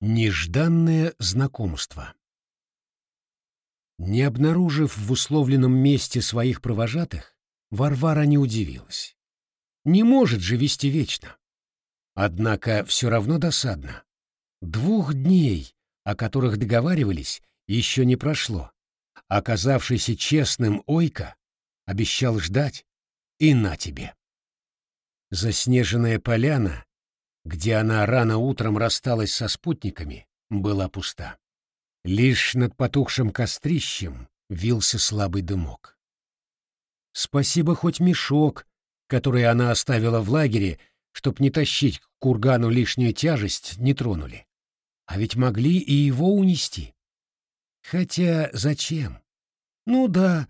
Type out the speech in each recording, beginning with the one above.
Нежданное знакомство. Не обнаружив в условленном месте своих провожатых, Варвара не удивилась. Не может же вести вечно. Однако все равно досадно. Двух дней, о которых договаривались, еще не прошло. Оказавшийся честным Ойка обещал ждать, и на тебе. Заснеженная поляна где она рано утром рассталась со спутниками, была пуста. Лишь над потухшим кострищем вился слабый дымок. Спасибо хоть мешок, который она оставила в лагере, чтоб не тащить к кургану лишнюю тяжесть, не тронули. А ведь могли и его унести. Хотя зачем? Ну да,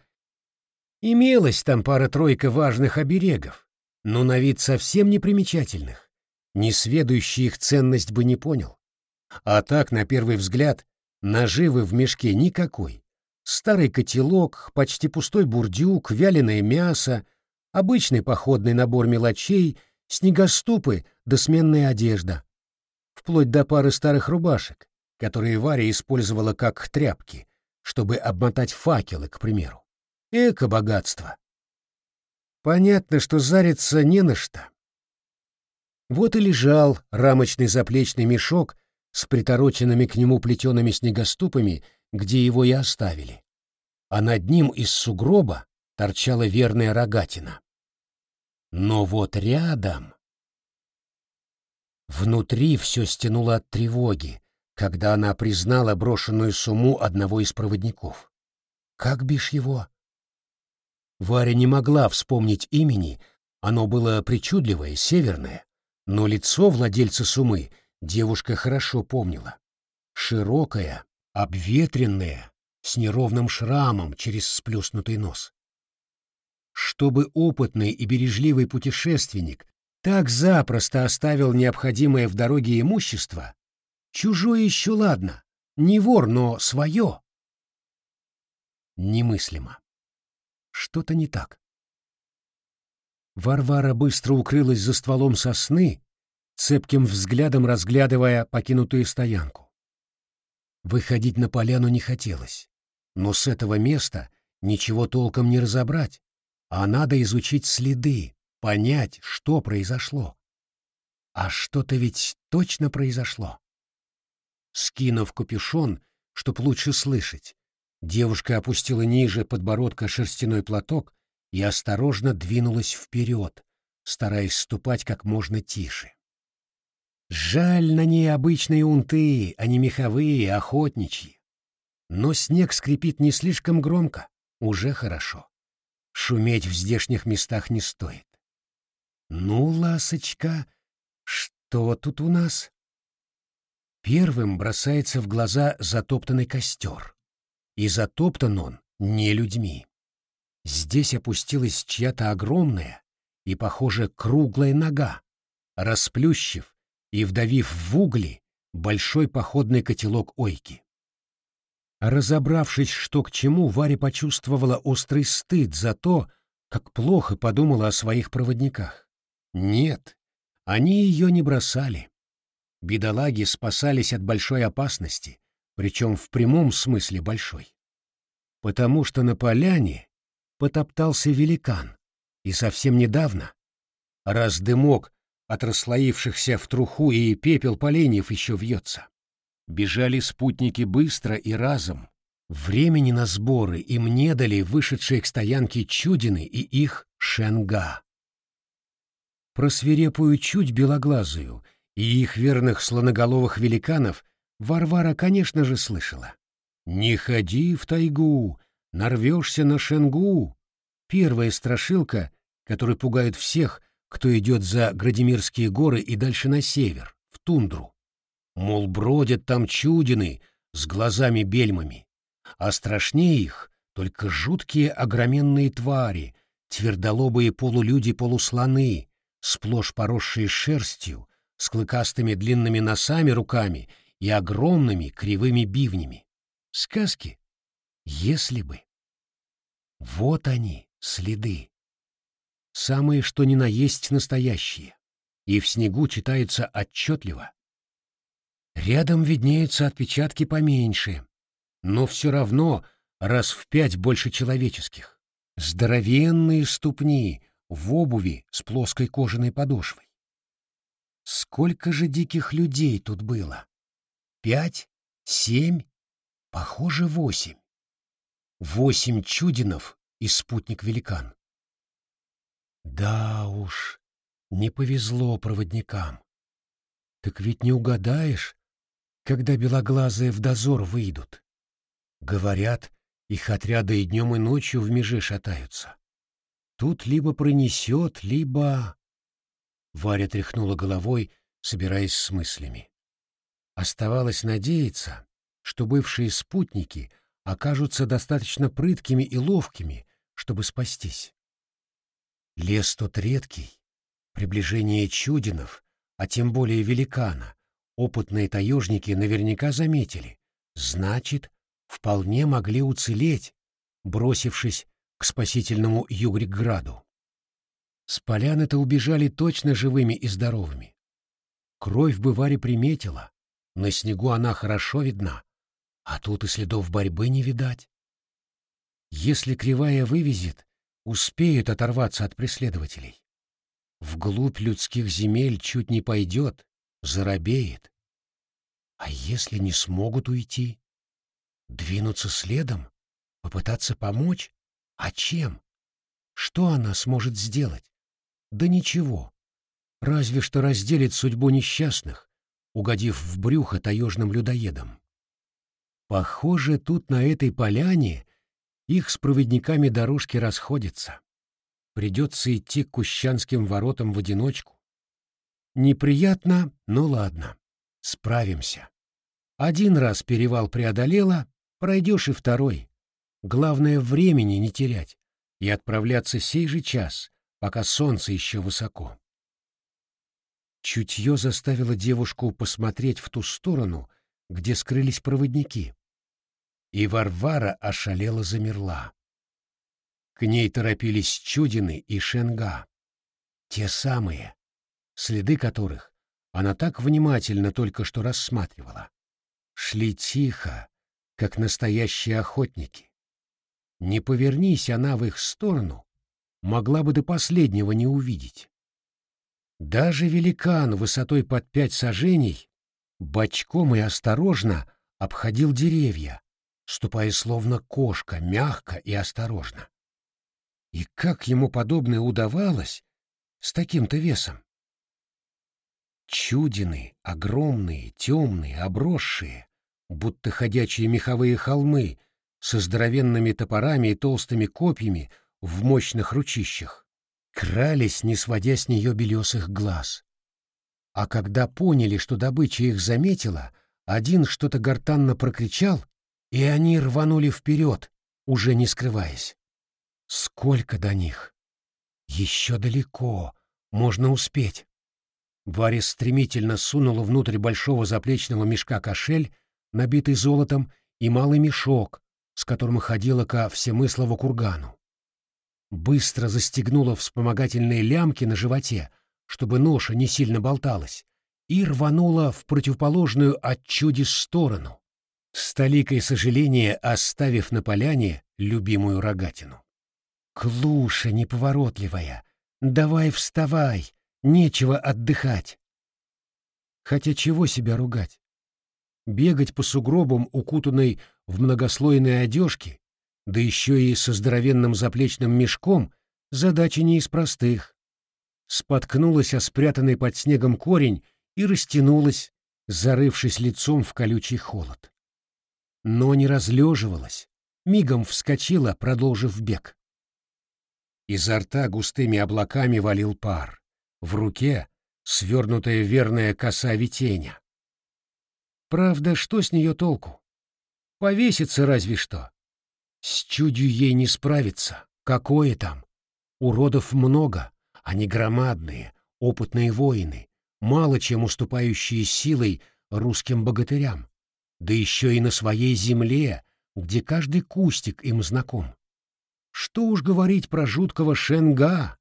имелась там пара-тройка важных оберегов, но на вид совсем непримечательных несведущий их ценность бы не понял. А так, на первый взгляд, наживы в мешке никакой. Старый котелок, почти пустой бурдюк, вяленое мясо, обычный походный набор мелочей, снегоступы да сменная одежда. Вплоть до пары старых рубашек, которые Варя использовала как тряпки, чтобы обмотать факелы, к примеру. Эко-богатство. Понятно, что зариться не на что. Вот и лежал рамочный заплечный мешок с притороченными к нему плетеными снегоступами, где его и оставили. А над ним из сугроба торчала верная рогатина. Но вот рядом... Внутри все стянуло от тревоги, когда она признала брошенную сумму одного из проводников. Как бишь его? Варя не могла вспомнить имени, оно было причудливое, северное. Но лицо владельца сумы девушка хорошо помнила. Широкое, обветренное, с неровным шрамом через сплюснутый нос. Чтобы опытный и бережливый путешественник так запросто оставил необходимое в дороге имущество, чужое еще ладно, не вор, но свое. Немыслимо. Что-то не так. Варвара быстро укрылась за стволом сосны, цепким взглядом разглядывая покинутую стоянку. Выходить на поляну не хотелось, но с этого места ничего толком не разобрать, а надо изучить следы, понять, что произошло. А что-то ведь точно произошло. Скинув капюшон, чтоб лучше слышать, девушка опустила ниже подбородка шерстяной платок и осторожно двинулась вперед, стараясь ступать как можно тише. Жаль на ней обычные унты, а не меховые, охотничьи. Но снег скрипит не слишком громко, уже хорошо. Шуметь в здешних местах не стоит. Ну, ласочка, что тут у нас? Первым бросается в глаза затоптанный костер. И затоптан он не людьми. Здесь опустилась чья-то огромная и, похоже, круглая нога, расплющив и вдавив в угли большой походный котелок ойки. Разобравшись, что к чему, Варя почувствовала острый стыд за то, как плохо подумала о своих проводниках. Нет, они ее не бросали. Бедолаги спасались от большой опасности, причем в прямом смысле большой. Потому что на поляне потоптался великан, и совсем недавно, раз дымок от расслоившихся в труху и пепел поленьев еще вьется. Бежали спутники быстро и разом. Времени на сборы им не дали вышедшие к стоянке чудины и их шенга. Про свирепую чуть белоглазую и их верных слоноголовых великанов Варвара, конечно же, слышала. «Не ходи в тайгу, нарвешься на шенгу. Первая страшилка, которая пугает всех, кто идет за Градимирские горы и дальше на север, в тундру. Мол, бродят там чудины с глазами-бельмами, а страшнее их только жуткие огроменные твари, твердолобые полулюди-полуслоны, сплошь поросшие шерстью, с клыкастыми длинными носами руками и огромными кривыми бивнями. Сказки? Если бы. Вот они, следы. Самые, что ни на есть настоящие. И в снегу читаются отчетливо. Рядом виднеются отпечатки поменьше, но все равно раз в пять больше человеческих. Здоровенные ступни в обуви с плоской кожаной подошвой. Сколько же диких людей тут было? Пять? Семь? Похоже, восемь. Восемь чудинов и спутник-великан. Да уж, не повезло проводникам. Так ведь не угадаешь, когда белоглазые в дозор выйдут. Говорят, их отряды и днем, и ночью в меже шатаются. Тут либо пронесет, либо... Варя тряхнула головой, собираясь с мыслями. Оставалось надеяться, что бывшие спутники окажутся достаточно прыткими и ловкими, чтобы спастись. Лес тот редкий, приближение чудинов, а тем более великана, опытные таежники наверняка заметили. Значит, вполне могли уцелеть, бросившись к спасительному Югриграду. С поляны-то убежали точно живыми и здоровыми. Кровь бы Варя приметила, на снегу она хорошо видна, а тут и следов борьбы не видать. Если кривая вывезет, успеют оторваться от преследователей. Вглубь людских земель чуть не пойдет, заробеет. А если не смогут уйти? Двинуться следом? Попытаться помочь? А чем? Что она сможет сделать? Да ничего. Разве что разделит судьбу несчастных, угодив в брюхо таежным людоедам. Похоже, тут на этой поляне их с проводниками дорожки расходятся. Придется идти к Кущанским воротам в одиночку. Неприятно, но ладно, справимся. Один раз перевал преодолела, пройдешь и второй. Главное, времени не терять и отправляться сей же час, пока солнце еще высоко. Чутье заставило девушку посмотреть в ту сторону, где скрылись проводники. И Варвара ошалела замерла. К ней торопились Чудины и Шенга. Те самые, следы которых она так внимательно только что рассматривала. Шли тихо, как настоящие охотники. Не повернись она в их сторону, могла бы до последнего не увидеть. Даже великан высотой под пять сажений бочком и осторожно обходил деревья, ступая словно кошка, мягко и осторожно. И как ему подобное удавалось с таким-то весом? Чудины, огромные, темные, обросшие, будто ходячие меховые холмы, со здоровенными топорами и толстыми копьями в мощных ручищах, крались, не сводя с нее белесых глаз. А когда поняли, что добыча их заметила, один что-то гортанно прокричал, и они рванули вперед, уже не скрываясь. Сколько до них? Еще далеко, можно успеть. Варя стремительно сунула внутрь большого заплечного мешка кошель, набитый золотом, и малый мешок, с которым ходила ко всемыслову кургану. Быстро застегнула вспомогательные лямки на животе, чтобы ноша не сильно болталась, и рванула в противоположную от чуди сторону, с толикой сожаления оставив на поляне любимую рогатину. Клуша неповоротливая, давай вставай, нечего отдыхать. Хотя чего себя ругать? Бегать по сугробам, укутанной в многослойные одежки, да еще и со здоровенным заплечным мешком, задача не из простых. Споткнулась о спрятанный под снегом корень и растянулась, зарывшись лицом в колючий холод. Но не разлеживалась, мигом вскочила, продолжив бег. Изо рта густыми облаками валил пар. В руке свернутая верная коса ветеня. Правда, что с нее толку? Повесится разве что. С чудью ей не справиться. Какое там? Уродов много, они громадные, опытные воины, мало чем уступающие силой русским богатырям, да еще и на своей земле, где каждый кустик им знаком. Что уж говорить про жуткого Шенга,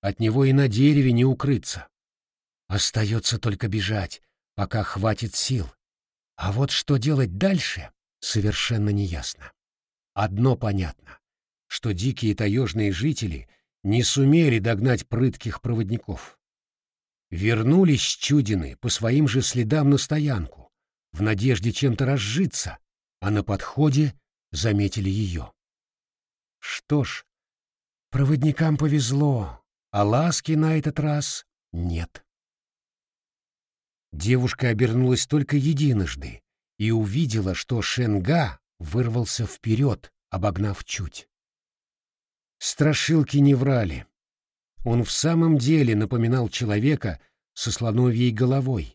от него и на дереве не укрыться. Остается только бежать, пока хватит сил. А вот что делать дальше, совершенно неясно. Одно понятно, что дикие таежные жители не сумели догнать прытких проводников. Вернулись чудины по своим же следам на стоянку, в надежде чем-то разжиться, а на подходе заметили ее. Что ж, проводникам повезло, а ласки на этот раз нет. Девушка обернулась только единожды и увидела, что Шенга вырвался вперед, обогнав чуть. Страшилки не врали. Он в самом деле напоминал человека со слоновьей головой,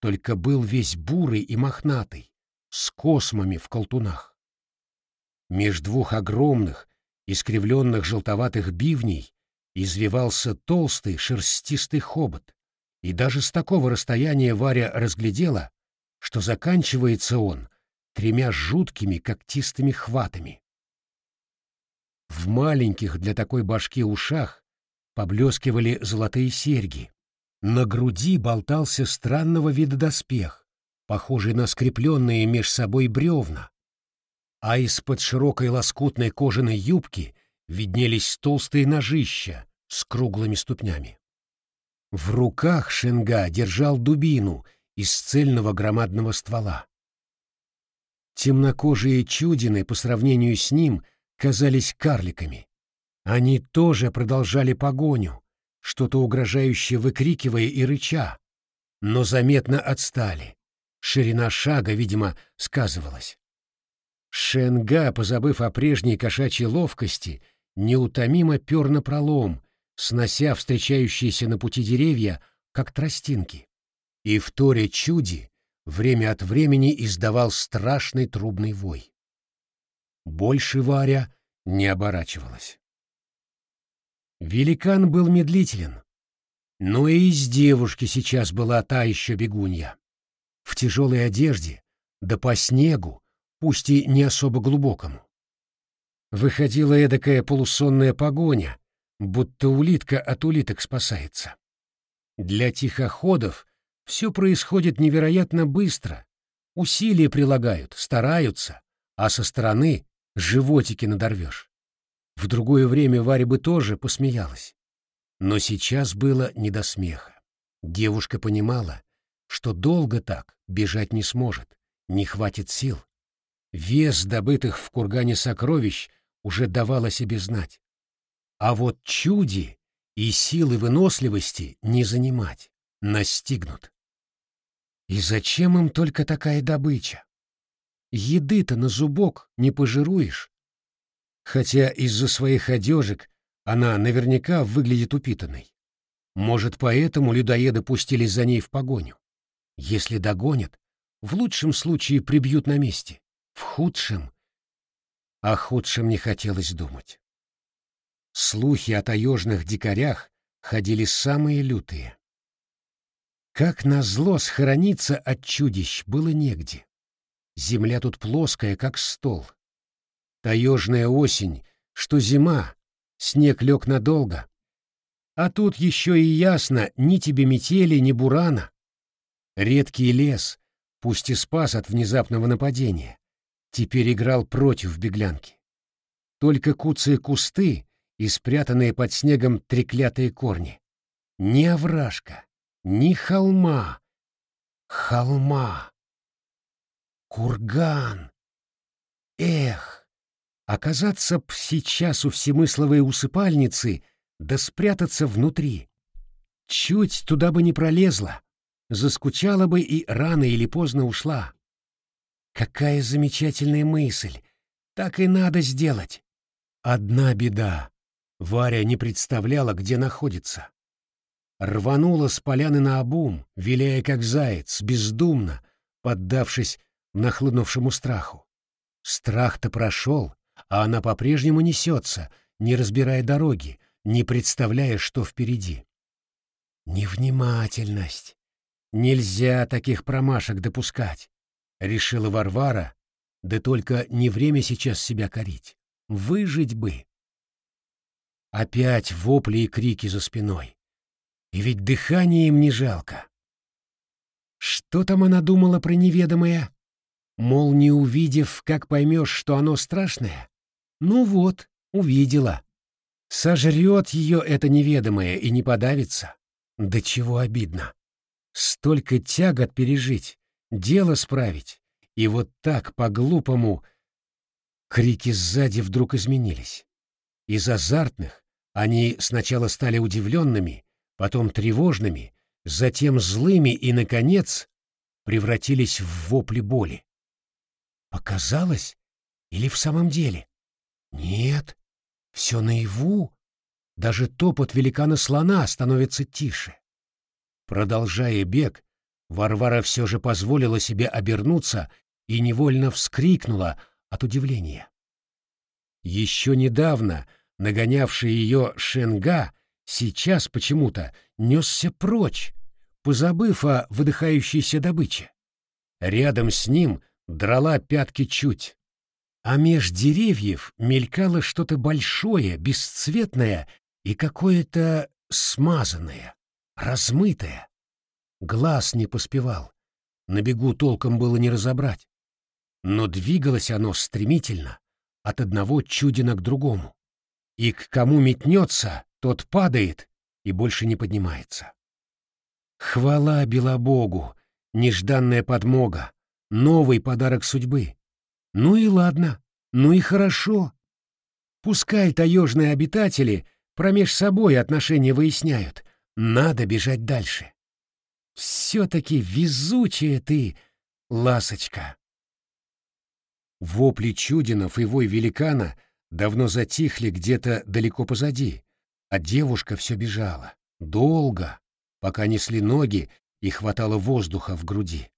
только был весь бурый и мохнатый, с космами в колтунах. Меж двух огромных, искривленных желтоватых бивней извивался толстый шерстистый хобот, и даже с такого расстояния Варя разглядела, что заканчивается он тремя жуткими когтистыми хватами. В маленьких для такой башки ушах поблескивали золотые серьги. На груди болтался странного вида доспех, похожий на скрепленные меж собой бревна, а из-под широкой лоскутной кожаной юбки виднелись толстые ножища с круглыми ступнями. В руках Шенга держал дубину из цельного громадного ствола. Темнокожие чудины по сравнению с ним казались карликами. Они тоже продолжали погоню, что-то угрожающее выкрикивая и рыча, но заметно отстали. Ширина шага, видимо, сказывалась. Шенга, позабыв о прежней кошачьей ловкости, неутомимо пер на пролом, снося встречающиеся на пути деревья, как тростинки. И в торе чуди время от времени издавал страшный трубный вой. Больше Варя не оборачивалась. Великан был медлителен, но и из девушки сейчас была та еще бегунья. В тяжелой одежде, да по снегу, пусть и не особо глубокому. Выходила эдакая полусонная погоня, будто улитка от улиток спасается. Для тихоходов все происходит невероятно быстро. Усилия прилагают, стараются, а со стороны животики надорвешь. В другое время Варя бы тоже посмеялась. Но сейчас было не до смеха. Девушка понимала, что долго так бежать не сможет, не хватит сил. Вес добытых в кургане сокровищ уже давал о себе знать. А вот чуди и силы выносливости не занимать, настигнут. И зачем им только такая добыча? Еды-то на зубок не пожируешь. Хотя из-за своих одежек она наверняка выглядит упитанной. Может, поэтому людоеды пустились за ней в погоню. Если догонят, в лучшем случае прибьют на месте, в худшем... О худшем не хотелось думать. Слухи о таежных дикарях ходили самые лютые. Как назло схорониться от чудищ было негде. Земля тут плоская, как стол. Таежная осень, что зима, снег лег надолго. А тут еще и ясно, ни тебе метели, ни бурана. Редкий лес, пусть и спас от внезапного нападения, теперь играл против беглянки. Только куцые кусты и спрятанные под снегом треклятые корни. Ни овражка, ни холма. Холма. Курган. Эх, оказаться б сейчас у всемысловой усыпальницы, да спрятаться внутри. Чуть туда бы не пролезла, заскучала бы и рано или поздно ушла. Какая замечательная мысль! Так и надо сделать. Одна беда. Варя не представляла, где находится. Рванула с поляны на обум, виляя как заяц, бездумно, поддавшись нахлынувшему страху. Страх-то прошел, а она по-прежнему несется, не разбирая дороги, не представляя, что впереди. Невнимательность. Нельзя таких промашек допускать, решила Варвара, да только не время сейчас себя корить. Выжить бы. Опять вопли и крики за спиной. И ведь дыхание им не жалко. Что там она думала про неведомое? Мол, не увидев, как поймешь, что оно страшное? Ну вот, увидела. Сожрет ее это неведомое и не подавится. Да чего обидно. Столько тягот пережить, дело справить. И вот так, по-глупому... Крики сзади вдруг изменились. Из азартных они сначала стали удивленными, потом тревожными, затем злыми и, наконец, превратились в вопли боли. Показалось? Или в самом деле? Нет, все наяву. Даже топот великана-слона становится тише. Продолжая бег, Варвара все же позволила себе обернуться и невольно вскрикнула от удивления. Еще недавно нагонявший ее Шенга сейчас почему-то несся прочь, позабыв о выдыхающейся добыче. Рядом с ним драла пятки чуть, а меж деревьев мелькало что-то большое, бесцветное и какое-то смазанное, размытое. Глаз не поспевал, на бегу толком было не разобрать. Но двигалось оно стремительно, от одного чудина к другому. И к кому метнется, тот падает и больше не поднимается. Хвала Белобогу, нежданная подмога, новый подарок судьбы. Ну и ладно, ну и хорошо. Пускай таежные обитатели промеж собой отношения выясняют, надо бежать дальше. Все-таки везучая ты, ласочка. Вопли чудинов и вой великана давно затихли где-то далеко позади, а девушка все бежала, долго, пока несли ноги и хватало воздуха в груди.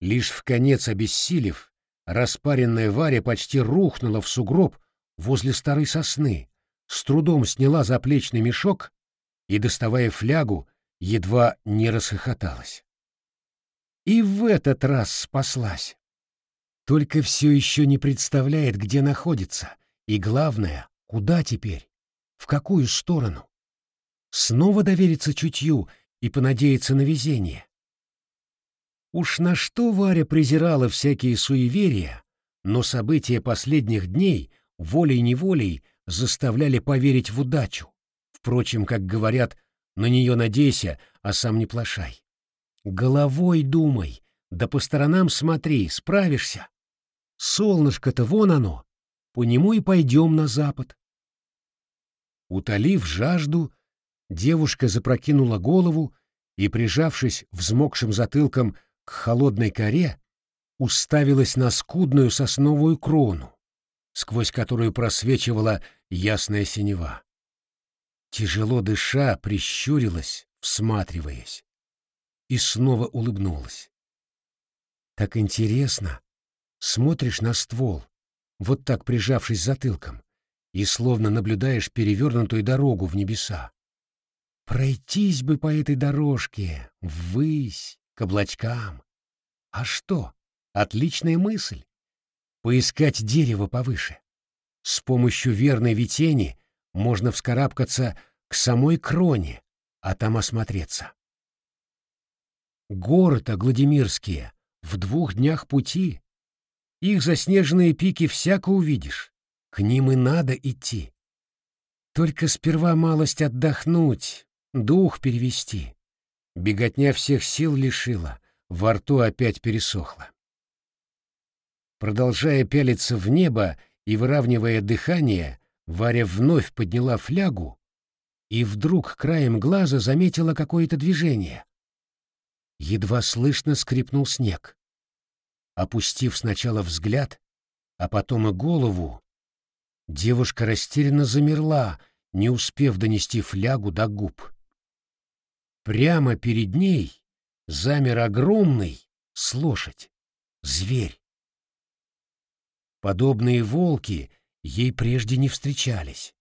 Лишь в конец обессилев, распаренная Варя почти рухнула в сугроб возле старой сосны, с трудом сняла заплечный мешок и, доставая флягу, едва не расхохоталась. И в этот раз спаслась. Только все еще не представляет, где находится, и, главное, куда теперь, в какую сторону. Снова довериться чутью и понадеяться на везение. Уж на что Варя презирала всякие суеверия, но события последних дней волей-неволей заставляли поверить в удачу. Впрочем, как говорят, на нее надейся, а сам не плашай. Головой думай, да по сторонам смотри, справишься. Солнышко-то вон оно, по нему и пойдем на запад. Утолив жажду, девушка запрокинула голову и, прижавшись взмокшим затылком к холодной коре, уставилась на скудную сосновую крону, сквозь которую просвечивала ясная синева. Тяжело дыша, прищурилась, всматриваясь, и снова улыбнулась. Так интересно, смотришь на ствол, вот так прижавшись затылком, и словно наблюдаешь перевернутую дорогу в небеса. Пройтись бы по этой дорожке, ввысь, к облачкам. А что? Отличная мысль. Поискать дерево повыше. С помощью верной ветени можно вскарабкаться к самой кроне, а там осмотреться. Горы-то Гладимирские в двух днях пути, их заснеженные пики всяко увидишь. К ним и надо идти. Только сперва малость отдохнуть, дух перевести. Беготня всех сил лишила, во рту опять пересохло. Продолжая пялиться в небо и выравнивая дыхание, Варя вновь подняла флягу и вдруг краем глаза заметила какое-то движение. Едва слышно скрипнул снег. Опустив сначала взгляд, а потом и голову, девушка растерянно замерла, не успев донести флягу до губ. Прямо перед ней замер огромный с лошадь, зверь. Подобные волки ей прежде не встречались.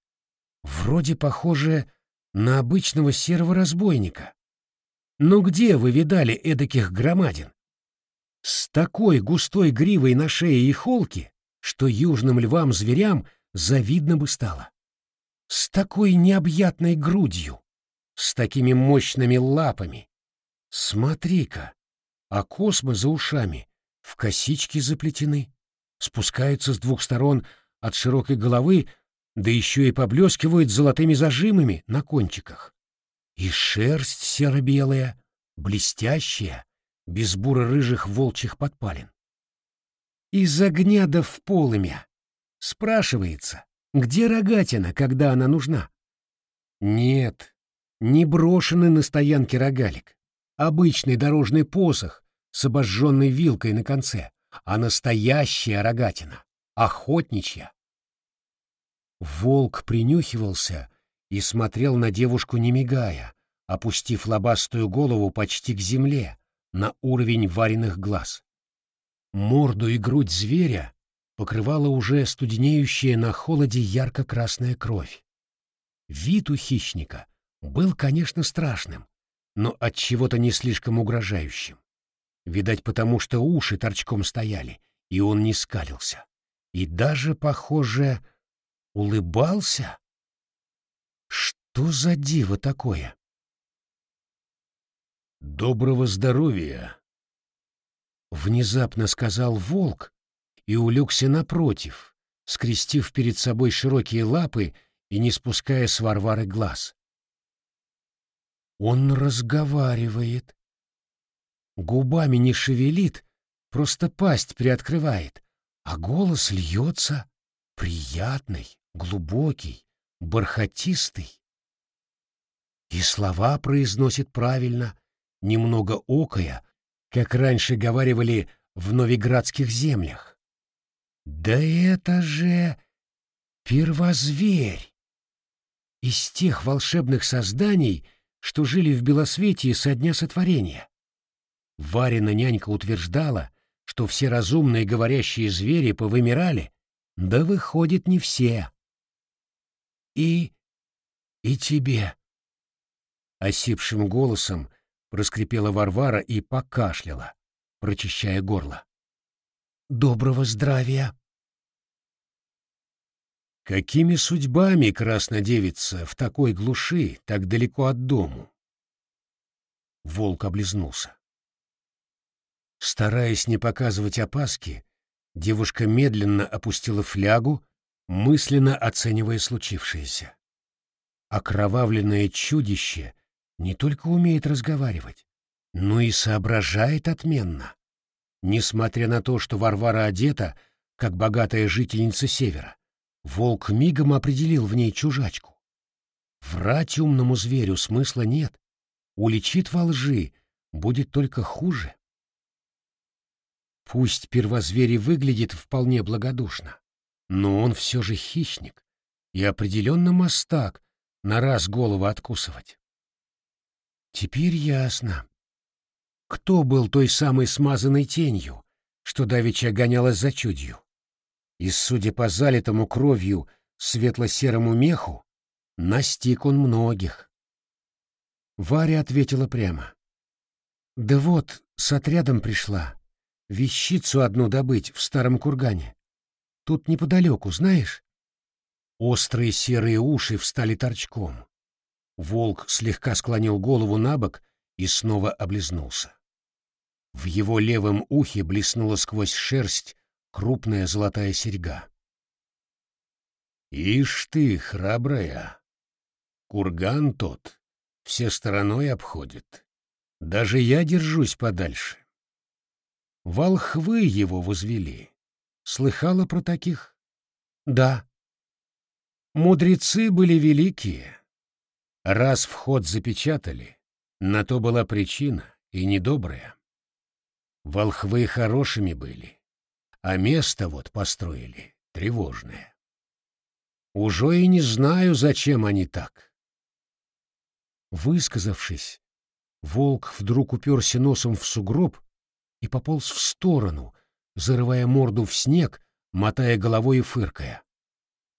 Вроде похоже на обычного серого разбойника. Но где вы видали эдаких громадин? С такой густой гривой на шее и холке, что южным львам-зверям завидно бы стало. С такой необъятной грудью, с такими мощными лапами. Смотри-ка, а космы за ушами в косички заплетены, спускаются с двух сторон от широкой головы, да еще и поблескивают золотыми зажимами на кончиках. И шерсть серо-белая, блестящая, без буро-рыжих волчьих подпалин. Из огня да в полымя. Спрашивается, где рогатина, когда она нужна? Нет, не брошенный на стоянке рогалик. Обычный дорожный посох с обожженной вилкой на конце, а настоящая рогатина, охотничья. Волк принюхивался и смотрел на девушку не мигая, опустив лобастую голову почти к земле, на уровень вареных глаз. Морду и грудь зверя покрывала уже студенеющая на холоде ярко-красная кровь. Вид у хищника был, конечно, страшным, но от чего-то не слишком угрожающим. Видать, потому что уши торчком стояли, и он не скалился. И даже, похоже, улыбался. Что за диво такое? «Доброго здоровья!» Внезапно сказал волк и улегся напротив, скрестив перед собой широкие лапы и не спуская с Варвары глаз. Он разговаривает. Губами не шевелит, просто пасть приоткрывает, а голос льется, приятный, глубокий, бархатистый. И слова произносит правильно, немного окая, как раньше говаривали в новиградских землях. Да это же первозверь! Из тех волшебных созданий, что жили в Белосветии со дня сотворения. Варина нянька утверждала, что все разумные говорящие звери повымирали, да выходит не все. И... и тебе. Осипшим голосом проскрипела Варвара и покашляла, прочищая горло. Доброго здравия. Какими судьбами, краснодевица, в такой глуши, так далеко от дому? Волк облизнулся. Стараясь не показывать опаски, девушка медленно опустила флягу, мысленно оценивая случившееся. Окровавленное чудище не только умеет разговаривать, но и соображает отменно. Несмотря на то, что Варвара одета, как богатая жительница Севера, волк мигом определил в ней чужачку. Врать умному зверю смысла нет. Уличит во лжи, будет только хуже. Пусть первозверь выглядит вполне благодушно, но он все же хищник и определенно мастак на раз голову откусывать. Теперь ясно. Кто был той самой смазанной тенью, что давеча гонялась за чудью? И, судя по залитому кровью светло-серому меху, настиг он многих. Варя ответила прямо. «Да вот, с отрядом пришла. Вещицу одну добыть в старом кургане. Тут неподалеку, знаешь?» Острые серые уши встали торчком. Волк слегка склонил голову на бок и снова облизнулся. В его левом ухе блеснула сквозь шерсть крупная золотая серьга. «Ишь ты, храбрая! Курган тот все стороной обходит. Даже я держусь подальше. Волхвы его возвели. Слыхала про таких? Да. Мудрецы были великие, Раз вход запечатали, на то была причина, и недобрая. Волхвы хорошими были, а место вот построили тревожное. Уже и не знаю, зачем они так. Высказавшись, волк вдруг уперся носом в сугроб и пополз в сторону, зарывая морду в снег, мотая головой и фыркая.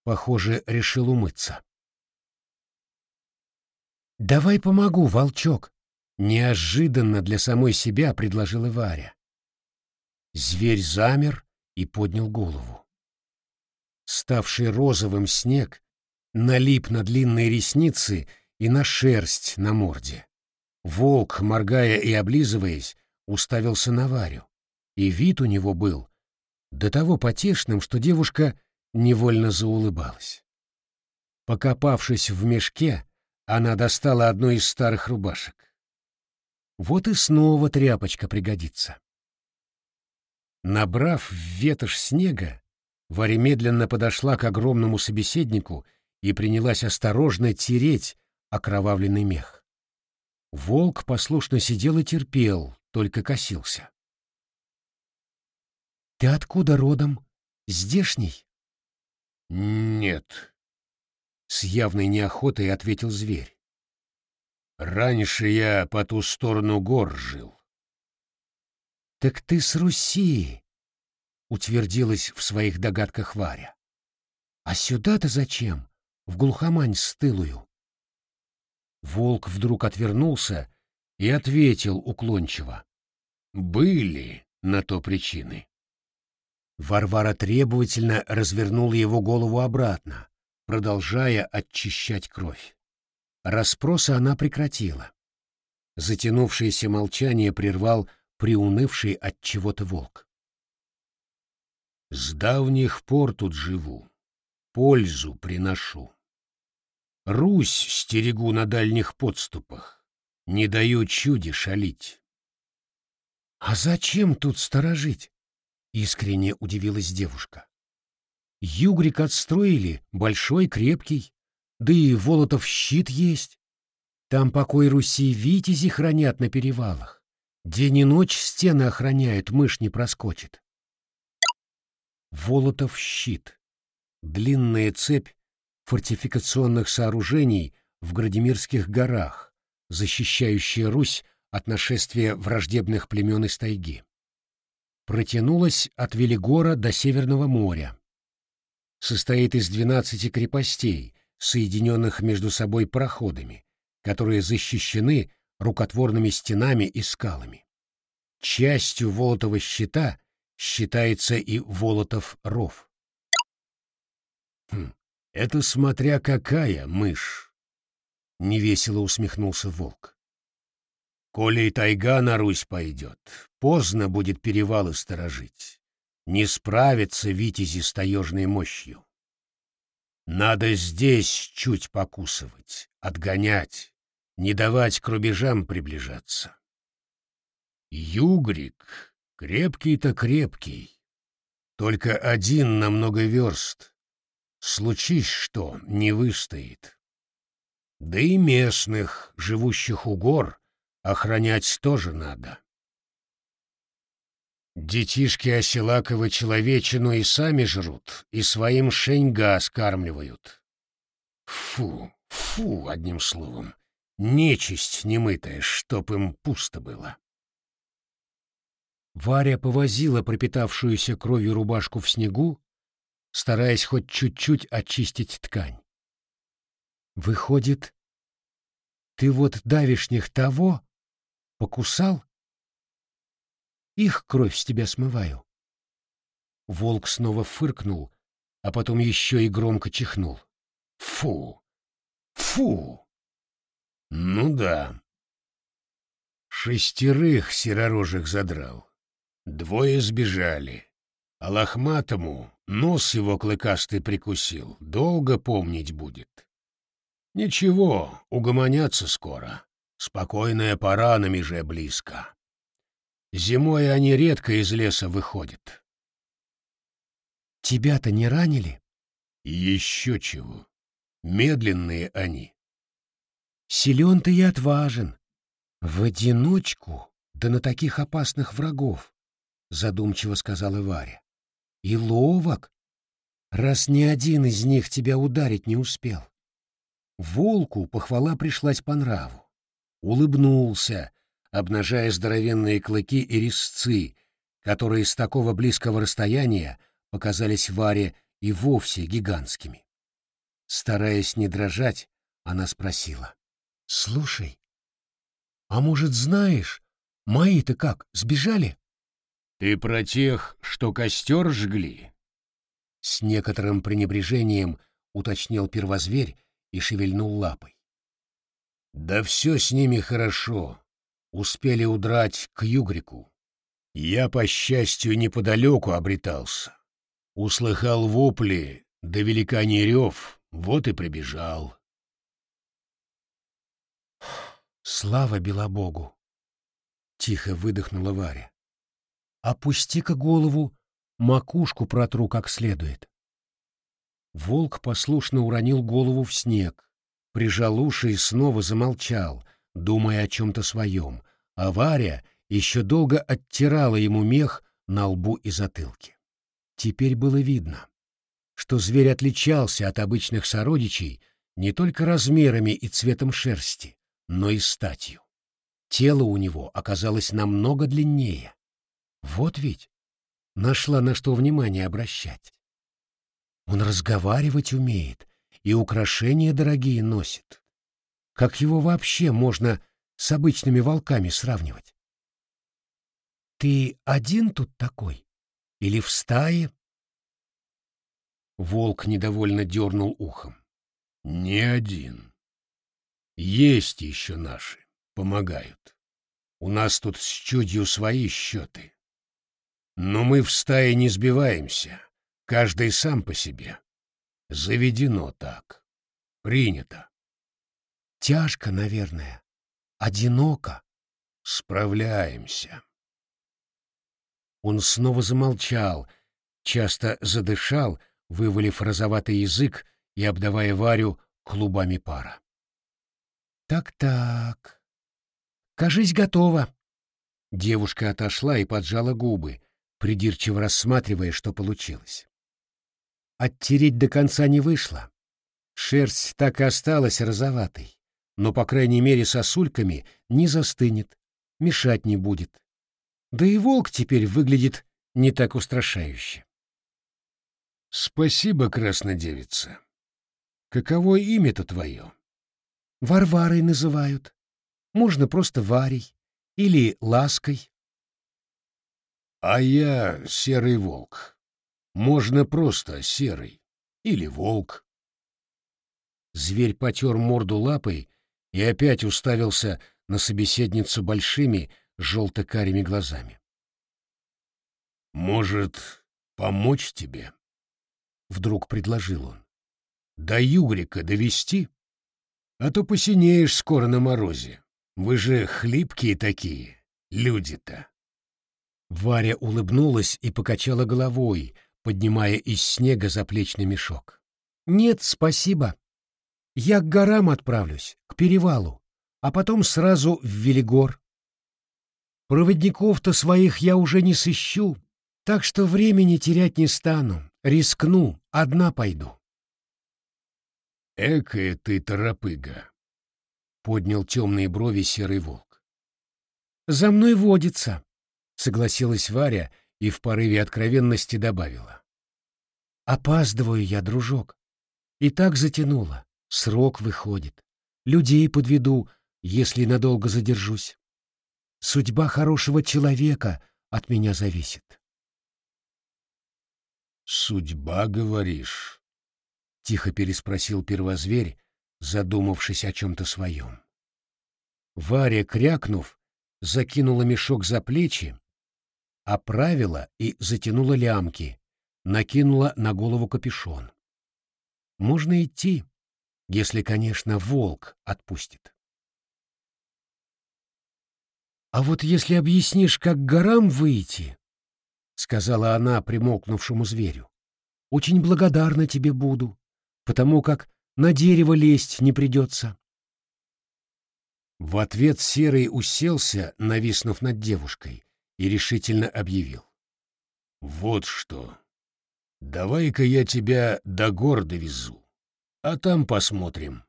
Похоже, решил умыться. «Давай помогу, волчок!» — неожиданно для самой себя предложила Варя. Зверь замер и поднял голову. Ставший розовым снег налип на длинные ресницы и на шерсть на морде. Волк, моргая и облизываясь, уставился на Варю, и вид у него был до того потешным, что девушка невольно заулыбалась. Покопавшись в мешке, она достала одну из старых рубашек. Вот и снова тряпочка пригодится. Набрав в ветошь снега, Варя медленно подошла к огромному собеседнику и принялась осторожно тереть окровавленный мех. Волк послушно сидел и терпел, только косился. — Ты откуда родом? Здешний? — Нет, — с явной неохотой ответил зверь. «Раньше я по ту сторону гор жил». «Так ты с Руси!» — утвердилась в своих догадках Варя. «А сюда-то зачем? В глухомань стылую?» Волк вдруг отвернулся и ответил уклончиво. «Были на то причины». Варвара требовательно развернула его голову обратно, продолжая очищать кровь. Расспросы она прекратила. Затянувшееся молчание прервал приунывший от чего-то волк. «С давних пор тут живу, пользу приношу. Русь стерегу на дальних подступах, не даю чуде шалить». «А зачем тут сторожить?» — искренне удивилась девушка. Югрик отстроили, большой, крепкий, да и Волотов щит есть. Там покой Руси витязи хранят на перевалах. День и ночь стены охраняют, мышь не проскочит. Волотов щит. Длинная цепь фортификационных сооружений в Градимирских горах, защищающая Русь от нашествия враждебных племен из тайги. Протянулась от Велигора до Северного моря состоит из 12 крепостей, соединенных между собой проходами, которые защищены рукотворными стенами и скалами. Частью Волотова щита считается и Волотов ров. Хм, это смотря какая мышь, — невесело усмехнулся волк. Коли и тайга на Русь пойдет, поздно будет перевалы сторожить. Не справится витязи с таежной мощью. Надо здесь чуть покусывать, отгонять, не давать к рубежам приближаться. Югрик крепкий-то крепкий, только один на много верст. Случись что, не выстоит. Да и местных, живущих у гор, охранять тоже надо. Детишки Оселаковы человечину и сами жрут, и своим шеньга скармливают. Фу, фу, одним словом, нечисть немытая, чтоб им пусто было. Варя повозила пропитавшуюся кровью рубашку в снегу, стараясь хоть чуть-чуть очистить ткань. «Выходит, ты вот давишних того покусал?» Их кровь с тебя смываю. Волк снова фыркнул, а потом еще и громко чихнул. Фу! Фу! Ну да. Шестерых серорожих задрал. Двое сбежали. А лохматому нос его клыкастый прикусил. Долго помнить будет. Ничего, угомонятся скоро. Спокойная пора на меже близко. Зимой они редко из леса выходят. Тебя-то не ранили? Еще чего. Медленные они. Силен ты и отважен. В одиночку, да на таких опасных врагов, задумчиво сказала Варя. И ловок, раз ни один из них тебя ударить не успел. Волку похвала пришлась по нраву. Улыбнулся, обнажая здоровенные клыки и резцы, которые с такого близкого расстояния показались Варе и вовсе гигантскими. Стараясь не дрожать, она спросила. Слушай, а может, знаешь, мои-то как, сбежали? Ты про тех, что костер жгли? С некоторым пренебрежением уточнил первозверь и шевельнул лапой. Да все с ними хорошо. Успели удрать к Югрику. Я, по счастью, неподалеку обретался. Услыхал вопли, да великаний рев, вот и прибежал. Слава Белобогу! Тихо выдохнула Варя. Опусти-ка голову, макушку протру как следует. Волк послушно уронил голову в снег, прижал уши и снова замолчал, думая о чем-то своем, а Варя еще долго оттирала ему мех на лбу и затылке. Теперь было видно, что зверь отличался от обычных сородичей не только размерами и цветом шерсти, но и статью. Тело у него оказалось намного длиннее. Вот ведь нашла на что внимание обращать. Он разговаривать умеет и украшения дорогие носит. Как его вообще можно с обычными волками сравнивать? Ты один тут такой? Или в стае? Волк недовольно дернул ухом. Не один. Есть еще наши, помогают. У нас тут с чудью свои счеты. Но мы в стае не сбиваемся, каждый сам по себе. Заведено так. Принято. Тяжко, наверное. Одиноко. Справляемся. Он снова замолчал, часто задышал, вывалив розоватый язык и обдавая Варю клубами пара. «Так-так. Кажись, готово». Девушка отошла и поджала губы, придирчиво рассматривая, что получилось. Оттереть до конца не вышло. Шерсть так и осталась розоватой, но, по крайней мере, сосульками не застынет, мешать не будет. Да и волк теперь выглядит не так устрашающе. «Спасибо, краснодевица. Каково имя-то твое?» Варварой называют. Можно просто Варей или Лаской. А я серый волк. Можно просто серый или волк. Зверь потер морду лапой и опять уставился на собеседницу большими желто-карими глазами. «Может, помочь тебе?» — вдруг предложил он. «До Югрика довести?» А то посинеешь скоро на морозе. Вы же хлипкие такие, люди-то. Варя улыбнулась и покачала головой, поднимая из снега заплечный мешок. «Нет, спасибо. Я к горам отправлюсь, к перевалу, а потом сразу в Велигор. Проводников-то своих я уже не сыщу, так что времени терять не стану, рискну, одна пойду». «Экая ты торопыга!» — поднял темные брови серый волк. «За мной водится», — согласилась Варя и в порыве откровенности добавила. «Опаздываю я, дружок. И так затянуло. Срок выходит. Людей подведу, если надолго задержусь. Судьба хорошего человека от меня зависит». «Судьба, говоришь?» — тихо переспросил первозверь, задумавшись о чем-то своем. Варя, крякнув, закинула мешок за плечи, оправила и затянула лямки, накинула на голову капюшон. Можно идти, если, конечно, волк отпустит. «А вот если объяснишь, как горам выйти», — сказала она примолкнувшему зверю, — «очень благодарна тебе буду потому как на дерево лезть не придется. В ответ Серый уселся, нависнув над девушкой, и решительно объявил. «Вот что. Давай-ка я тебя до гор довезу, а там посмотрим».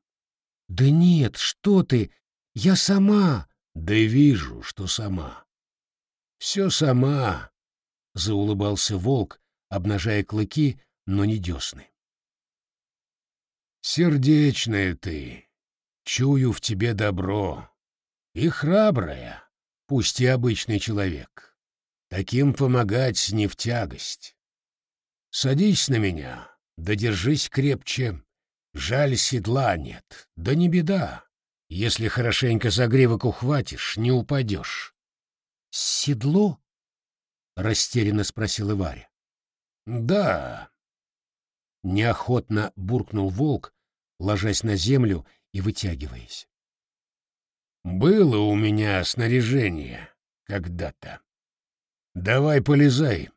«Да нет, что ты! Я сама!» «Да вижу, что сама». «Все сама», — заулыбался волк, обнажая клыки, но не десны. Сердечная ты. Чую в тебе добро. И храбрая, пусть и обычный человек. Таким помогать не в тягость. Садись на меня, да держись крепче. Жаль, седла нет, да не беда. Если хорошенько загревок ухватишь, не упадешь. — Седло? — растерянно спросила Варя. — Да. Неохотно буркнул волк, ложась на землю и вытягиваясь. Было у меня снаряжение когда-то. Давай полезай.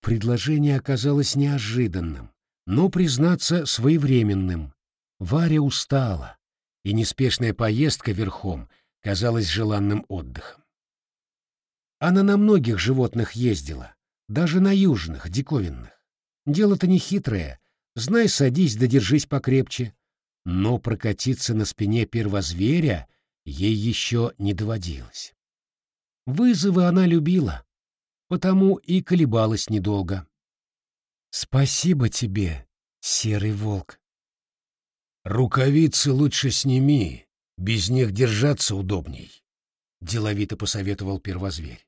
Предложение оказалось неожиданным, но, признаться, своевременным. Варя устала, и неспешная поездка верхом казалась желанным отдыхом. Она на многих животных ездила, даже на южных, диковинных. Дело-то не хитрое, знай, садись да держись покрепче, но прокатиться на спине первозверя ей еще не доводилось. Вызовы она любила, потому и колебалась недолго. «Спасибо тебе, серый волк». «Рукавицы лучше сними, без них держаться удобней», — деловито посоветовал первозверь.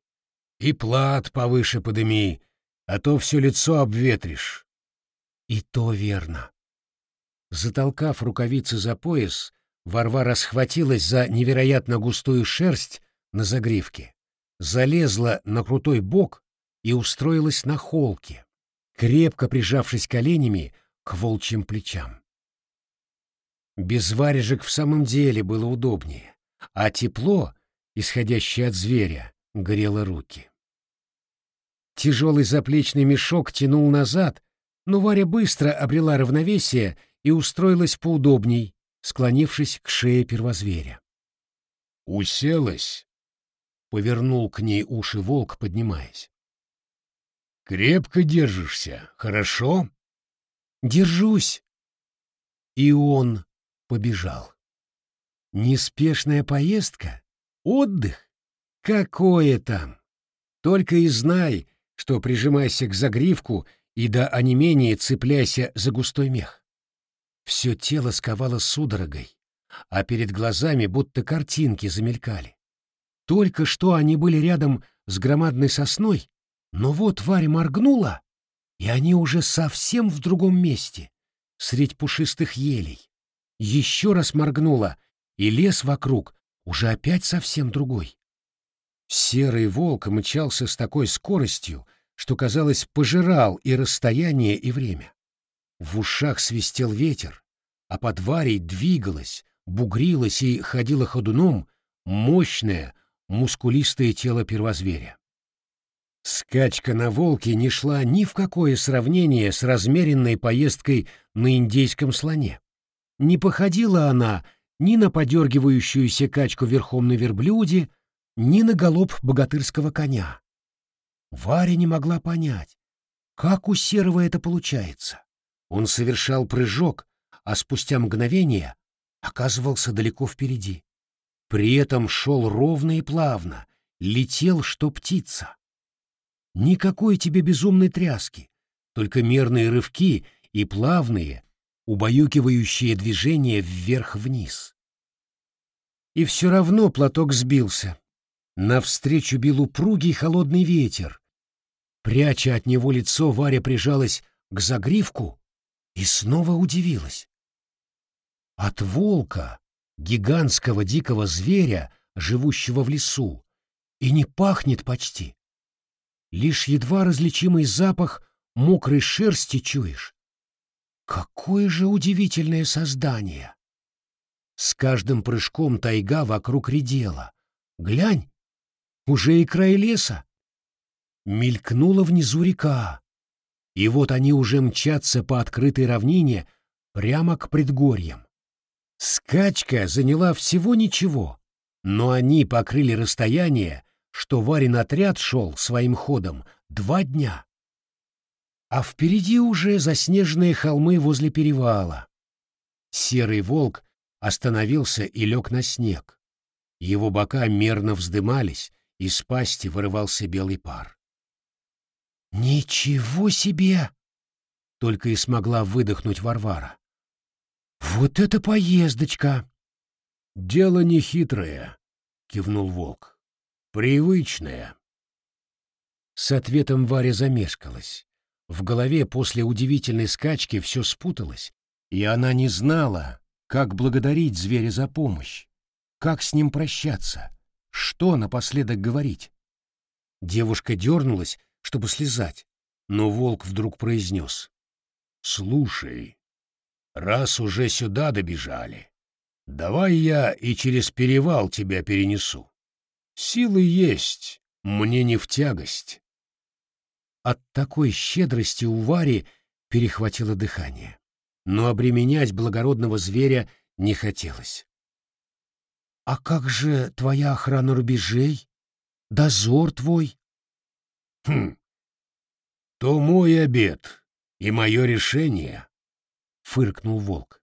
«И плат повыше подыми, а то все лицо обветришь». «И то верно», Затолкав рукавицы за пояс, Варвара схватилась за невероятно густую шерсть на загривке, залезла на крутой бок и устроилась на холке, крепко прижавшись коленями к волчьим плечам. Без варежек в самом деле было удобнее, а тепло, исходящее от зверя, грело руки. Тяжелый заплечный мешок тянул назад, но Варя быстро обрела равновесие и устроилась поудобней, склонившись к шее первозверя. «Уселась?» — повернул к ней уши волк, поднимаясь. «Крепко держишься, хорошо?» «Держусь!» И он побежал. Неспешная поездка? Отдых? Какое там? Только и знай, что прижимайся к загривку и до онемения цепляйся за густой мех. Все тело сковало судорогой, а перед глазами будто картинки замелькали. Только что они были рядом с громадной сосной, но вот Варя моргнула, и они уже совсем в другом месте, средь пушистых елей. Еще раз моргнула, и лес вокруг уже опять совсем другой. Серый волк мчался с такой скоростью, что, казалось, пожирал и расстояние, и время. В ушах свистел ветер, а под Варей двигалось, бугрилось и ходило ходуном мощное, мускулистое тело первозверя. Скачка на волке не шла ни в какое сравнение с размеренной поездкой на индейском слоне. Не походила она ни на подергивающуюся качку верхом на верблюде, ни на голуб богатырского коня. Варя не могла понять, как у Серого это получается. Он совершал прыжок, а спустя мгновение оказывался далеко впереди. При этом шел ровно и плавно, летел, что птица. Никакой тебе безумной тряски, только мерные рывки и плавные, убаюкивающие движения вверх-вниз. И все равно платок сбился. Навстречу бил упругий холодный ветер. Пряча от него лицо, Варя прижалась к загривку и снова удивилась. От волка, гигантского дикого зверя, живущего в лесу, и не пахнет почти. Лишь едва различимый запах мокрой шерсти чуешь. Какое же удивительное создание! С каждым прыжком тайга вокруг редела. Глянь, уже и край леса. Мелькнула внизу река. И вот они уже мчатся по открытой равнине прямо к предгорьям. Скачка заняла всего ничего, но они покрыли расстояние, что Варин отряд шел своим ходом два дня. А впереди уже заснеженные холмы возле перевала. Серый волк остановился и лег на снег. Его бока мерно вздымались, из пасти вырывался белый пар. «Ничего себе!» — только и смогла выдохнуть Варвара. Вот это поездочка! Дело не хитрое, кивнул волк. Привычное. С ответом Варя замешкалась. В голове после удивительной скачки все спуталось, и она не знала, как благодарить зверя за помощь, как с ним прощаться, что напоследок говорить. Девушка дернулась, чтобы слезать, но волк вдруг произнес. «Слушай, раз уже сюда добежали, давай я и через перевал тебя перенесу. Силы есть, мне не в тягость». От такой щедрости у Вари перехватило дыхание, но обременять благородного зверя не хотелось. «А как же твоя охрана рубежей? Дозор твой?» «Хм, то мой обед и мое решение», — фыркнул волк.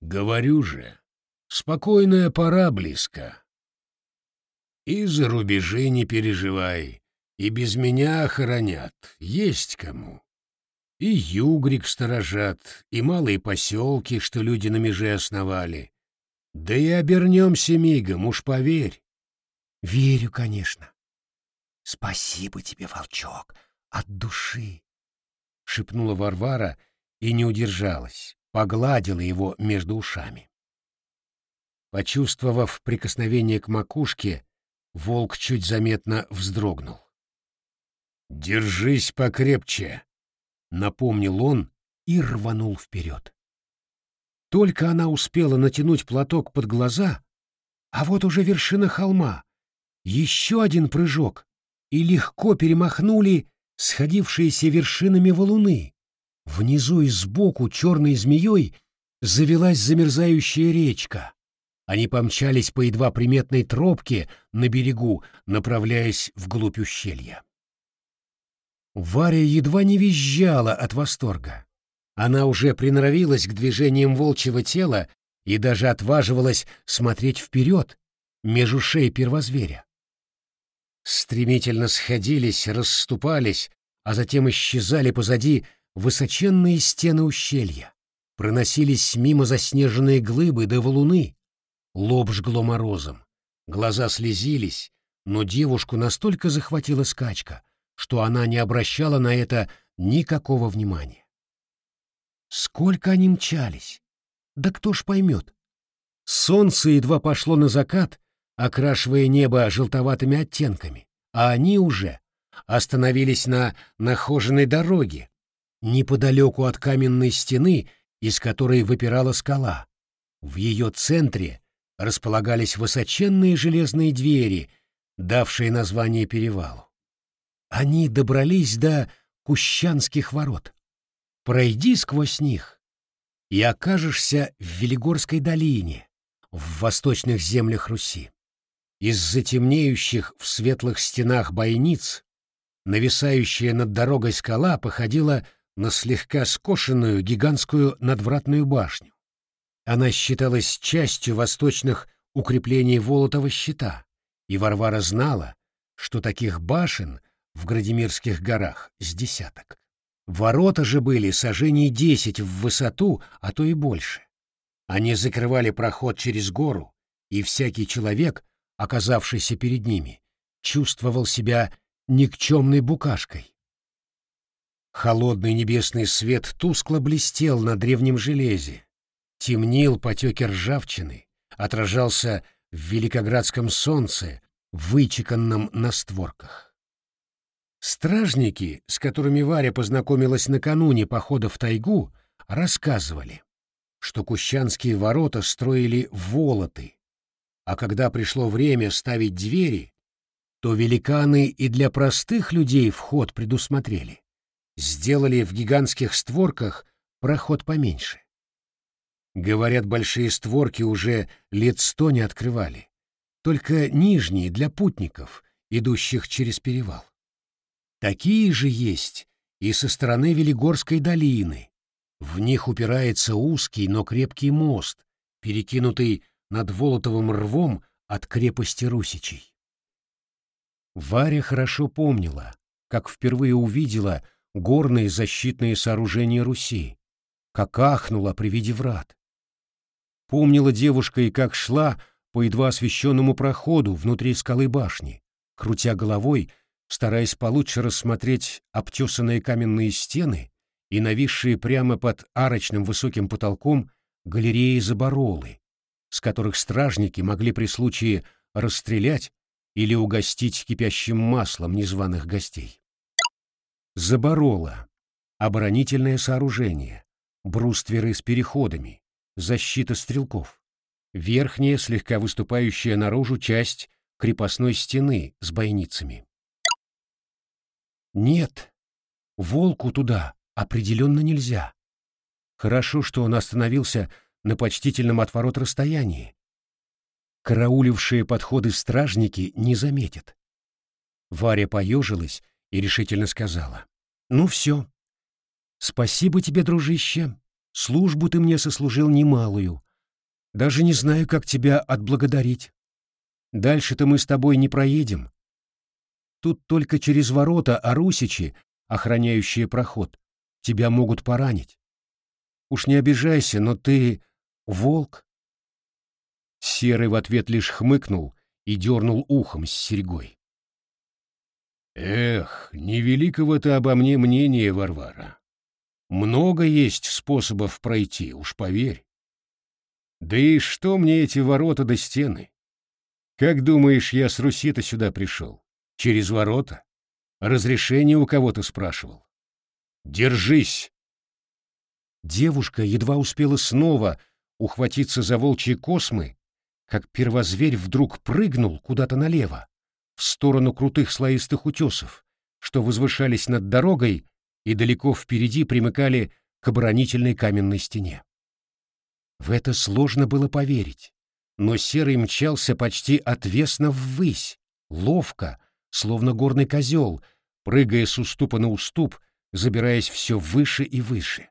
«Говорю же, спокойная пора близко. И за рубежи не переживай, и без меня охранят, есть кому. И югрик сторожат, и малые поселки, что люди на меже основали. Да и обернемся мигом, уж поверь. Верю, конечно. Спасибо тебе, волчок, от души, — шепнула Варвара и не удержалась, погладила его между ушами. Почувствовав прикосновение к макушке, волк чуть заметно вздрогнул. «Держись покрепче», — напомнил он и рванул вперед. Только она успела натянуть платок под глаза, а вот уже вершина холма. Еще один прыжок, и легко перемахнули сходившиеся вершинами валуны. Внизу и сбоку черной змеей завелась замерзающая речка. Они помчались по едва приметной тропке на берегу, направляясь вглубь ущелья. Варя едва не визжала от восторга. Она уже приноровилась к движениям волчьего тела и даже отваживалась смотреть вперед, между шеей первозверя. Стремительно сходились, расступались, а затем исчезали позади высоченные стены ущелья. Проносились мимо заснеженные глыбы до валуны. Лоб жгло морозом, глаза слезились, но девушку настолько захватила скачка — что она не обращала на это никакого внимания. Сколько они мчались? Да кто ж поймет? Солнце едва пошло на закат, окрашивая небо желтоватыми оттенками, а они уже остановились на нахоженной дороге, неподалеку от каменной стены, из которой выпирала скала. В ее центре располагались высоченные железные двери, давшие название перевалу. Они добрались до Кущанских ворот. Пройди сквозь них, и окажешься в Велигорской долине, в восточных землях Руси. Из затемнеющих в светлых стенах бойниц нависающая над дорогой скала походила на слегка скошенную гигантскую надвратную башню. Она считалась частью восточных укреплений Волотова щита, и Варвара знала, что таких башен в Градимирских горах с десяток. Ворота же были сажений десять в высоту, а то и больше. Они закрывали проход через гору, и всякий человек, оказавшийся перед ними, чувствовал себя никчемной букашкой. Холодный небесный свет тускло блестел на древнем железе, темнил потеки ржавчины, отражался в великоградском солнце, вычеканном на створках. Стражники, с которыми Варя познакомилась накануне похода в тайгу, рассказывали, что Кущанские ворота строили волоты, а когда пришло время ставить двери, то великаны и для простых людей вход предусмотрели. Сделали в гигантских створках проход поменьше. Говорят, большие створки уже лет сто не открывали, только нижние для путников, идущих через перевал. Такие же есть и со стороны Велигорской долины. В них упирается узкий, но крепкий мост, перекинутый над Волотовым рвом от крепости Русичей. Варя хорошо помнила, как впервые увидела горные защитные сооружения Руси, как ахнула при виде врат. Помнила девушка и как шла по едва освещенному проходу внутри скалы башни, крутя головой, стараясь получше рассмотреть обтесанные каменные стены и нависшие прямо под арочным высоким потолком галереи заборолы, с которых стражники могли при случае расстрелять или угостить кипящим маслом незваных гостей. Заборола — оборонительное сооружение, брустверы с переходами, защита стрелков, верхняя, слегка выступающая наружу часть крепостной стены с бойницами. Нет, волку туда определенно нельзя. Хорошо, что он остановился на почтительном от ворот расстоянии. Караулившие подходы стражники не заметят. Варя поежилась и решительно сказала. «Ну все. Спасибо тебе, дружище. Службу ты мне сослужил немалую. Даже не знаю, как тебя отблагодарить. Дальше-то мы с тобой не проедем. Тут только через ворота Арусичи, охраняющие проход, тебя могут поранить. Уж не обижайся, но ты волк. Серый в ответ лишь хмыкнул и дернул ухом с серьгой. Эх, невеликого-то обо мне мнения, Варвара. Много есть способов пройти, уж поверь. Да и что мне эти ворота до стены? Как думаешь, я с Руси-то сюда пришел? Через ворота? Разрешение у кого-то спрашивал? Держись! Девушка едва успела снова ухватиться за волчьи космы, как первозверь вдруг прыгнул куда-то налево, в сторону крутых слоистых утесов, что возвышались над дорогой и далеко впереди примыкали к оборонительной каменной стене. В это сложно было поверить, но Серый мчался почти отвесно ввысь, ловко, словно горный козел, прыгая с уступа на уступ, забираясь все выше и выше.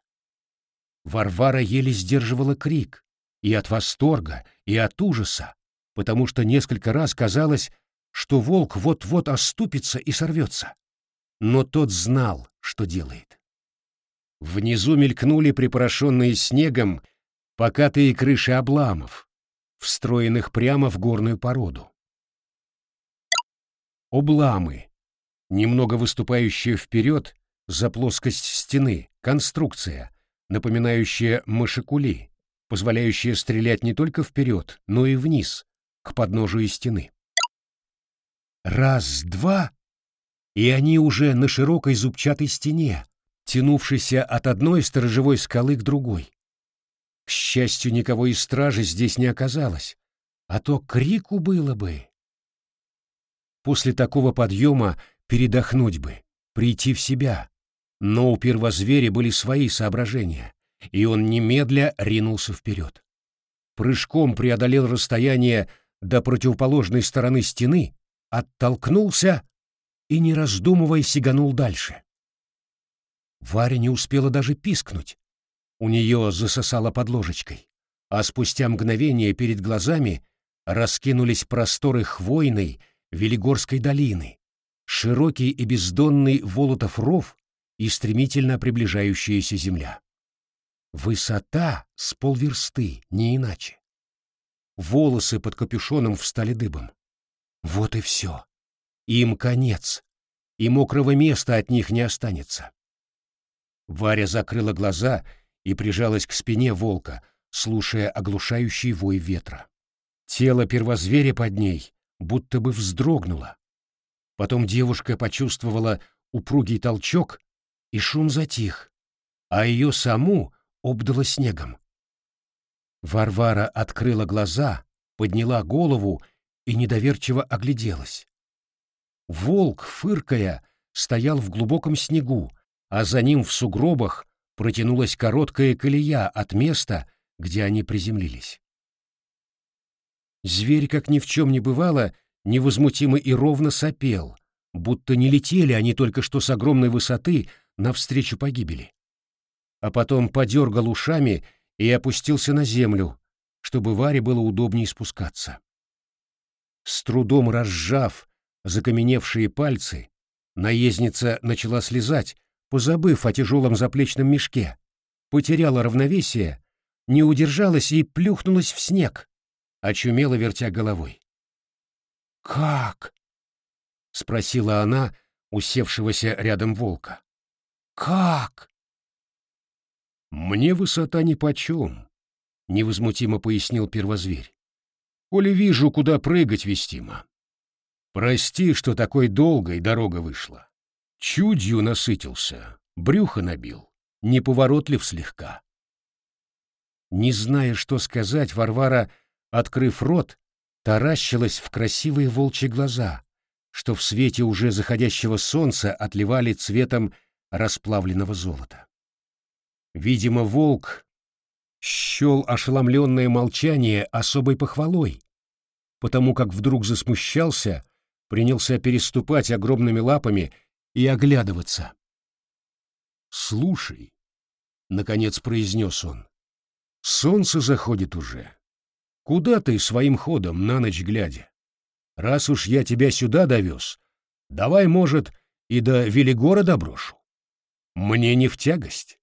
Варвара еле сдерживала крик, и от восторга, и от ужаса, потому что несколько раз казалось, что волк вот-вот оступится и сорвется но тот знал, что делает. Внизу мелькнули припорошенные снегом покатые крыши обламов, встроенных прямо в горную породу. Обламы, немного выступающие вперед за плоскость стены, конструкция, напоминающая мышекули, позволяющая стрелять не только вперед, но и вниз, к подножию стены. Раз, два, и они уже на широкой зубчатой стене, тянувшейся от одной сторожевой скалы к другой. К счастью, никого из стражи здесь не оказалось, а то крику было бы. После такого подъема передохнуть бы, прийти в себя. Но у первозверя были свои соображения, и он немедля ринулся вперед. Прыжком преодолел расстояние до противоположной стороны стены, оттолкнулся и, не раздумывая, сиганул дальше. Варя не успела даже пискнуть. У нее засосало под ложечкой, а спустя мгновение перед глазами раскинулись просторы хвойной Велигорской долины, широкий и бездонный Волотов ров и стремительно приближающаяся земля. Высота с полверсты, не иначе. Волосы под капюшоном встали дыбом. Вот и все. Им конец, и мокрого места от них не останется. Варя закрыла глаза и прижалась к спине волка, слушая оглушающий вой ветра. Тело первозверя под ней будто бы вздрогнуло. Потом девушка почувствовала упругий толчок, и шум затих, а ее саму обдало снегом. Варвара открыла глаза, подняла голову и недоверчиво огляделась. Волк, фыркая, стоял в глубоком снегу, а за ним в сугробах протянулась короткая колея от места, где они приземлились. Зверь, как ни в чем не бывало, невозмутимо и ровно сопел, будто не летели они только что с огромной высоты навстречу погибели. А потом подергал ушами и опустился на землю, чтобы Варе было удобнее спускаться. С трудом разжав закаменевшие пальцы, наездница начала слезать, позабыв о тяжелом заплечном мешке, потеряла равновесие, не удержалась и плюхнулась в снег, очумело вертя головой. «Как?» — спросила она усевшегося рядом волка. «Как?» «Мне высота нипочем», — невозмутимо пояснил первозверь. «Коли вижу, куда прыгать вестимо. Прости, что такой долгой дорога вышла. Чудью насытился, брюхо набил, неповоротлив слегка». Не зная, что сказать, Варвара, открыв рот, таращилась в красивые волчьи глаза, что в свете уже заходящего солнца отливали цветом расплавленного золота. Видимо, волк счел ошеломленное молчание особой похвалой, потому как вдруг засмущался, принялся переступать огромными лапами и оглядываться. «Слушай», — наконец произнес он, — «солнце заходит уже. Куда ты своим ходом на ночь глядя? Раз уж я тебя сюда довез, давай, может, и до Велигора доброшу. Мне не в тягость.